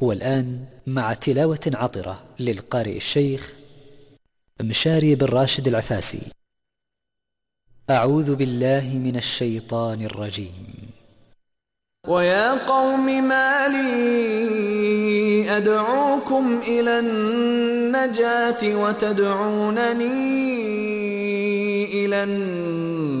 والآن مع تلاوة عطرة للقارئ الشيخ مشاري بن راشد العفاسي. أعوذ بالله من الشيطان الرجيم. ويا قوم ما لي أدعوكم إلى النجاة وتدعونني إلى النار.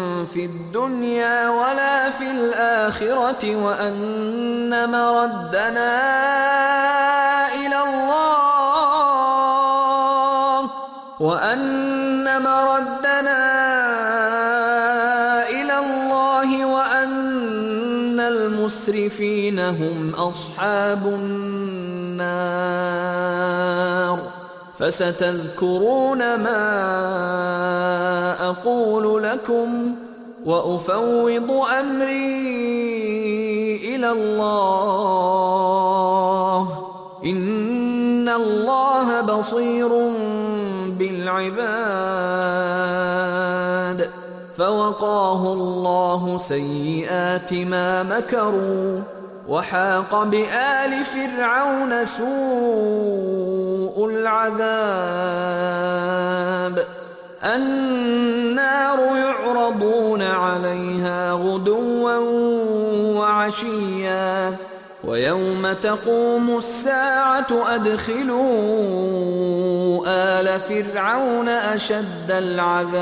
في الدنيا ولا في الآخرة وأن مردنا إلى الله وأن مردنا إلى الله وأن المسرفين هم أصحاب النار فستذكرون ما أقول لكم وأفوض أمري إلى الله إن الله بصير بالعباد فوقاه الله سيئات ما مكروا وحاق بآل فرعون سوء العذاب النار يعرضون عليها غدوا وعشيا ويوم تقوم الساعة أدخلوا آل فرعون أشد العذاب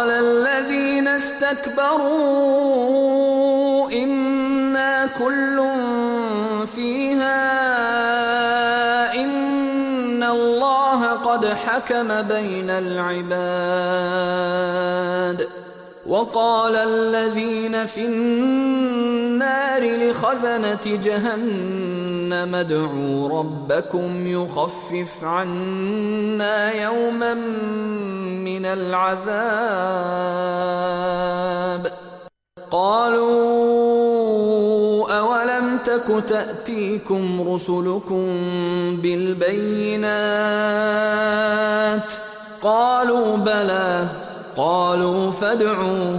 قال الذين استكبروا إنا كل فيها إن الله قد حكم بين العباد وقال الذين في النار لخزنة جهنم انما ادعوا ربكم يخفف عنا يوما من العذاب. قالوا أولم تك تأتيكم رسلكم بالبينات؟ قالوا بلى. قالوا فادعوا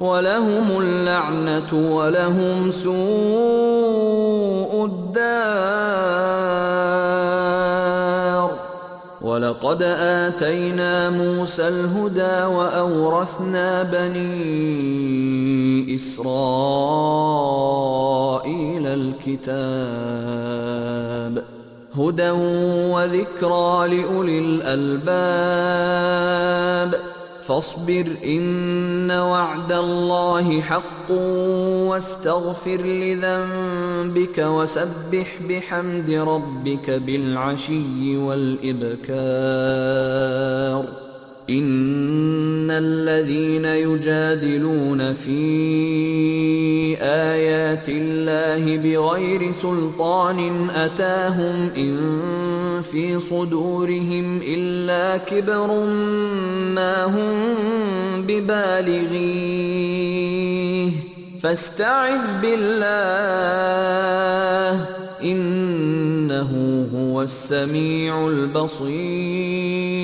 ولهم اللعنة ولهم سوء الدار ولقد آتينا موسى الهدى وأورثنا بني إسرائيل الكتاب هدى وذكرى لأولي الألباب فاصبر ان وعد الله حق واستغفر لذنبك وسبح بحمد ربك بالعشي والإبكار إن الذين يجادلون في آيات الله بغير سلطان أتاهم إن في صدورهم إلا كبر ما هم ببالغيه فاستعذ بالله إنه هو السميع البصير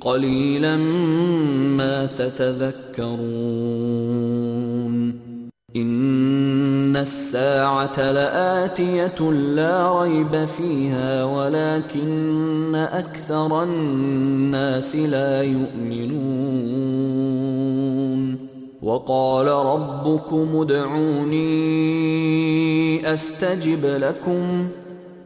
قليلا ما تتذكرون ان الساعه لاتيه لا ريب فيها ولكن اكثر الناس لا يؤمنون وقال ربكم ادعوني استجب لكم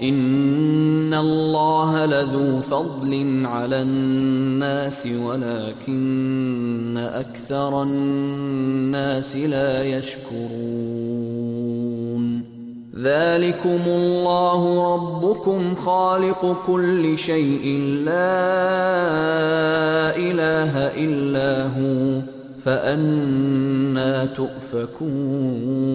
ان اللہ لذو فضل على الناس ولكن اکثر الناس لا يشكرون ذلكم الله ربكم خالق كل شيء لا اله الا هو فأنا تؤفكون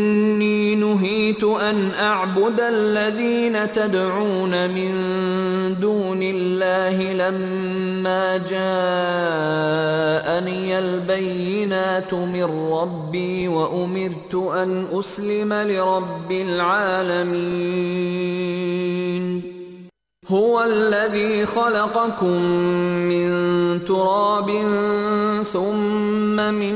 نهيت ان اعبد الذين تدعون من دون الله لما جاءني البينات من ربي وامرت ان اسلم لرب العالمين. هو الذي خلقكم من تراب ثم من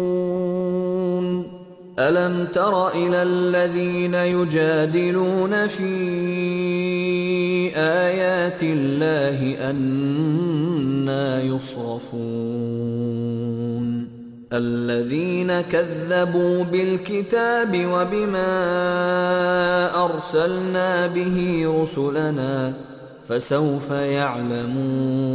ألم تر إلى الذين يجادلون في آيات الله أنا يصرفون؟ الذين كذبوا بالكتاب وبما أرسلنا به رسلنا فسوف يعلمون.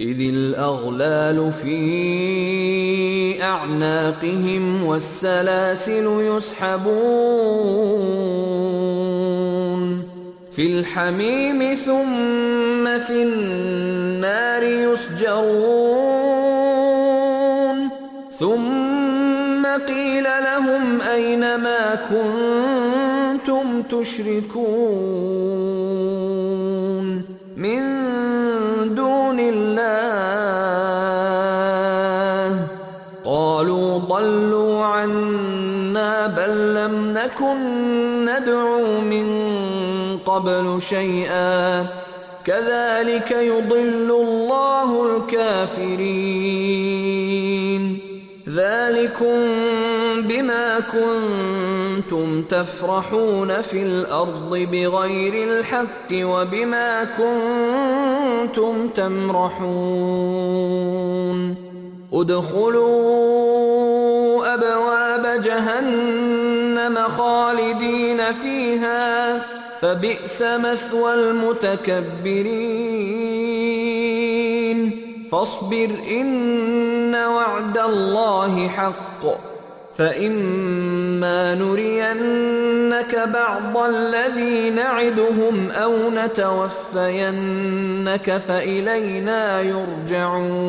إذ الأغلال في أعناقهم والسلاسل يسحبون في الحميم ثم في النار يسجرون ثم قيل لهم أين ما كنتم تشركون من لم نكن ندعو من قبل شيئا. كذلك يضل الله الكافرين. ذلكم بما كنتم تفرحون في الارض بغير الحق وبما كنتم تمرحون. ادخلوا ابواب جهنم. خالدين فيها، فبئس مثوى المتكبرين. فاصبر ان وعد الله حق. فإما نرينك بعض الذي نعدهم أو نتوفينك فإلينا يرجعون.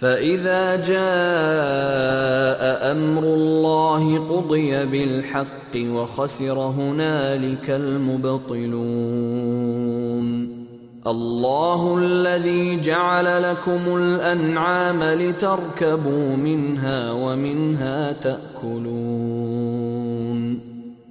فَإِذَا جَاءَ أَمْرُ اللَّهِ قُضِيَ بِالْحَقِّ وَخَسِرَ هُنَالِكَ المبطلون الله الذي جعل لكم الانعام لتركبوا منها ومنها تاكلون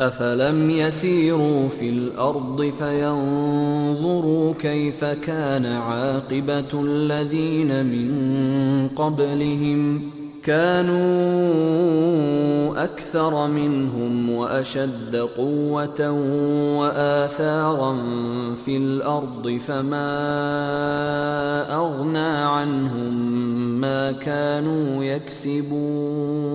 أفلم يسيروا في الأرض فينظروا كيف كان عاقبة الذين من قبلهم كانوا أكثر منهم وأشد قوة وآثارا في الأرض فما أغنى عنهم ما كانوا يكسبون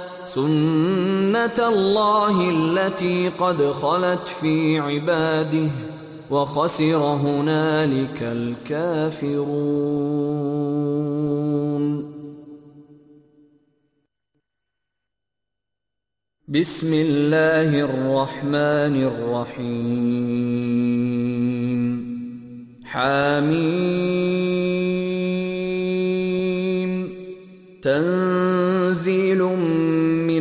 سنة الله التي قد خلت في عباده وخسر هنالك الكافرون. بسم الله الرحمن الرحيم حميم تنزيل من